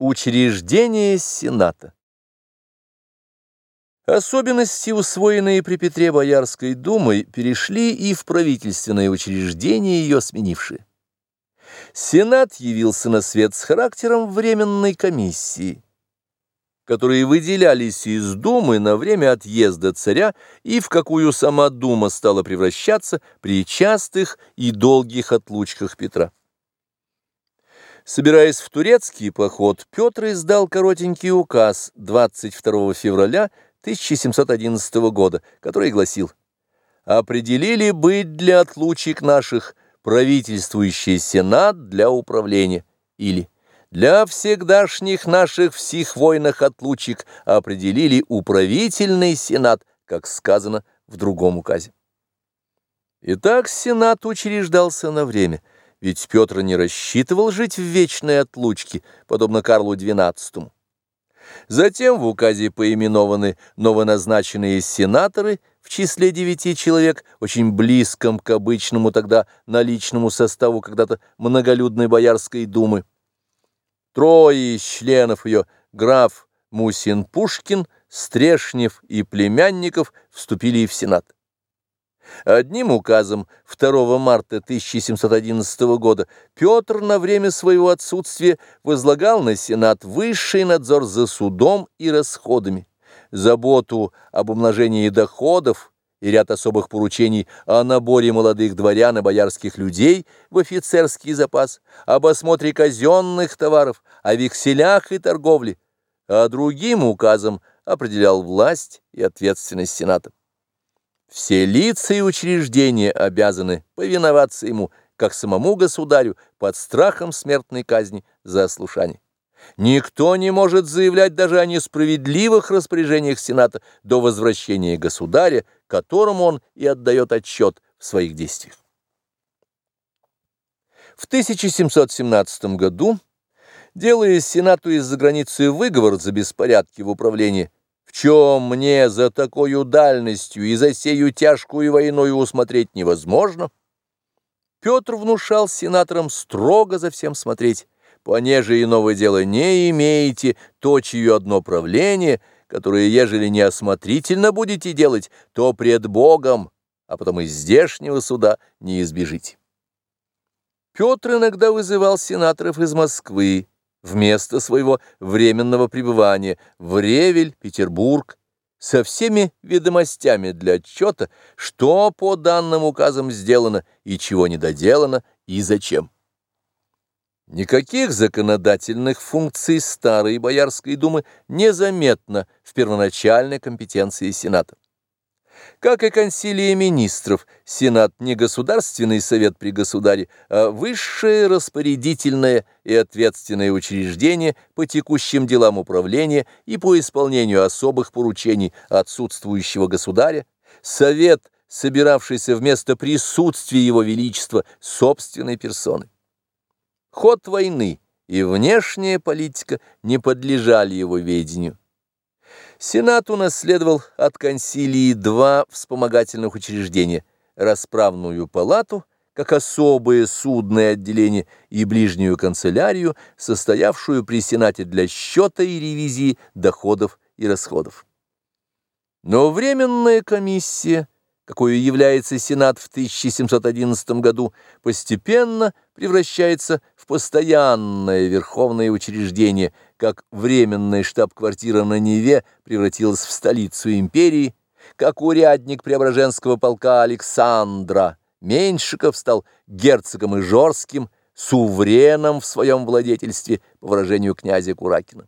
Учреждение Сената Особенности, усвоенные при Петре Боярской думой, перешли и в правительственное учреждение, ее сменившие. Сенат явился на свет с характером временной комиссии, которые выделялись из Думы на время отъезда царя и в какую сама Дума стала превращаться при частых и долгих отлучках Петра. Собираясь в турецкий поход, Петр издал коротенький указ 22 февраля 1711 года, который гласил «Определили быть для отлучек наших правительствующий сенат для управления» или «Для всегдашних наших всех войнах отлучек определили управительный сенат», как сказано в другом указе. Итак, сенат учреждался на время – ведь Петр не рассчитывал жить в вечной отлучке, подобно Карлу XII. Затем в указе поименованы новоназначенные сенаторы в числе девяти человек, очень близком к обычному тогда наличному составу когда-то многолюдной Боярской думы. Трое из членов ее, граф Мусин-Пушкин, Стрешнев и племянников, вступили в Сенат. Одним указом 2 марта 1711 года Петр на время своего отсутствия возлагал на Сенат высший надзор за судом и расходами, заботу об умножении доходов и ряд особых поручений о наборе молодых дворян и боярских людей в офицерский запас, об осмотре казенных товаров, о векселях и торговле, а другим указом определял власть и ответственность Сената. Все лица и учреждения обязаны повиноваться ему, как самому государю, под страхом смертной казни за ослушание. Никто не может заявлять даже о несправедливых распоряжениях Сената до возвращения государя, которому он и отдает отчет в своих действиях. В 1717 году, делая Сенату из-за границы выговор за беспорядки в управлении, чем мне за такой дальностью и за сею тяжкую войною усмотреть невозможно, Петр внушал сенаторам строго за всем смотреть, понеже иного дела не имеете, то, чье одно правление, которое, ежели неосмотрительно будете делать, то пред Богом, а потом из здешнего суда не избежите. Петр иногда вызывал сенаторов из Москвы, вместо своего временного пребывания в Ревель, Петербург, со всеми ведомостями для отчета, что по данным указам сделано и чего не доделано и зачем. Никаких законодательных функций старой Боярской думы незаметно в первоначальной компетенции Сената. Как и консилия министров, Сенат не государственный совет при государе, а высшее распорядительное и ответственное учреждение по текущим делам управления и по исполнению особых поручений отсутствующего государя, совет, собиравшийся вместо присутствия его величества собственной персоны. Ход войны и внешняя политика не подлежали его ведению. Сенат унаследовал от консилии два вспомогательных учреждения – расправную палату, как особое судное отделение, и ближнюю канцелярию, состоявшую при Сенате для счета и ревизии доходов и расходов. Но Временная комиссия – какой является Сенат в 1711 году, постепенно превращается в постоянное верховное учреждение, как временная штаб-квартира на Неве превратилась в столицу империи, как урядник Преображенского полка Александра Меньшиков стал герцогом Ижорским, сувреном в своем владетельстве, по выражению князя Куракина.